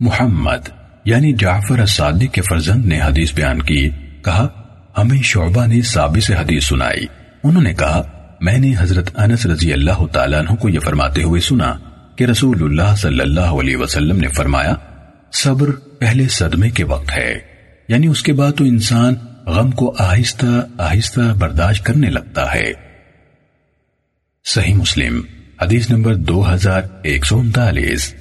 محمد یعنی جعفر صادق کے فرزند نے حدیث بیان کی، کہا، ہمیں شعبہ نے صابی سے حدیث سنائی۔ انہوں نے کہا، میں نے حضرت انس رضی اللہ تعالیٰ عنہ کو یہ فرماتے ہوئے سنا کہ رسول اللہ صلی اللہ علیہ وسلم نے فرمایا، صبر پہلے صدمے کے وقت ہے۔ یعنی اس کے بعد تو انسان غم کو آہستہ آہستہ برداشت کرنے لگتا ہے۔ صحیح مسلم، حدیث نمبر دو ہزار ایک سو انتالیس۔